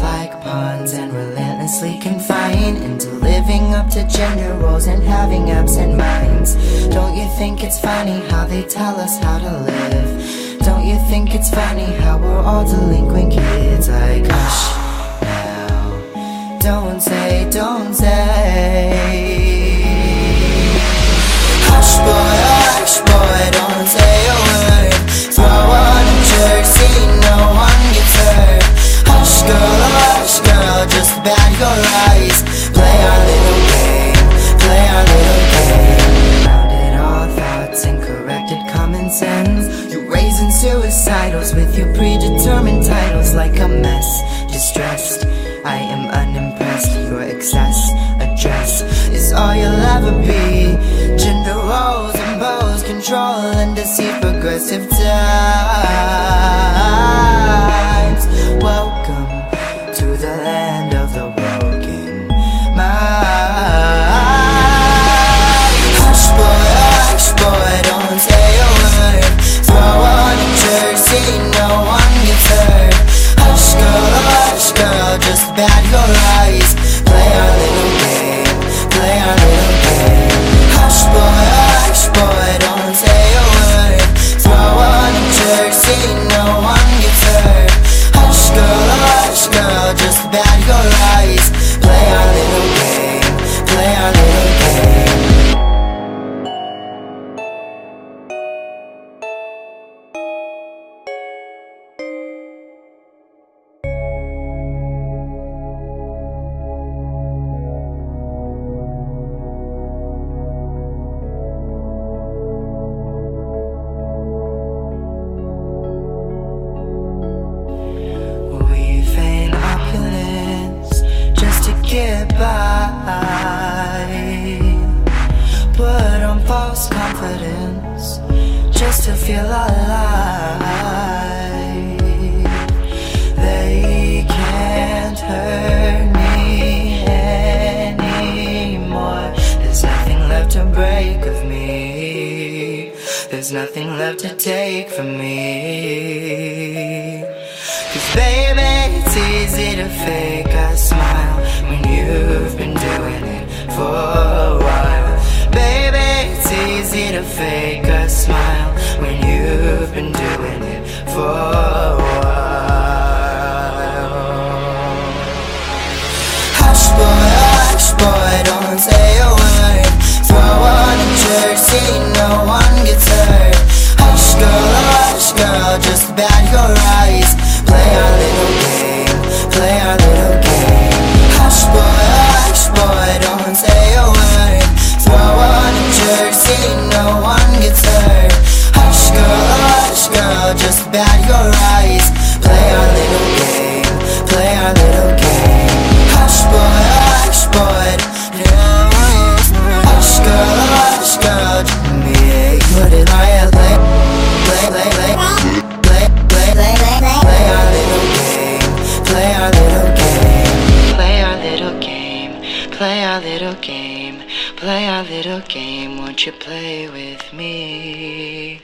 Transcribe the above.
minds and relentlessly confined into living up to gender roles and having absent minds. Don't you think it's funny how they tell us how to live? Don't you think it's funny how we're all delinquent kids? Like, hush now, don't say, don't say. Hush boy, hush boy, don't your predetermined titles like a mess. Distressed, I am unimpressed. Your excess address is all you'll ever be. Gender roles impose control and deceive progressive times. Bat your eyes. Play our little game, play our little game. Hush boy, hush boy, get by. Put on false confidence just to feel alive. They can't hurt me anymore. There's nothing left to break of me. There's nothing left to take from me. Cause baby, it's easy to fake a smile to fake a smile when you've been doing it for a while. Hush boy, hush boy, don't say a word. Throw on a jersey, no one gets hurt. Hush girl, hush girl, just bat your eyes. Play our little Bad your eyes. Play our little game, play our little game. Hush, boy, hush, boy. Now, hush, girl, hush, girl. Me, put it on your play, play, play, play. Play, play, play, play. Play our little game, play our little game. Play our little game, play our little game. Play our little game, won't you play with me?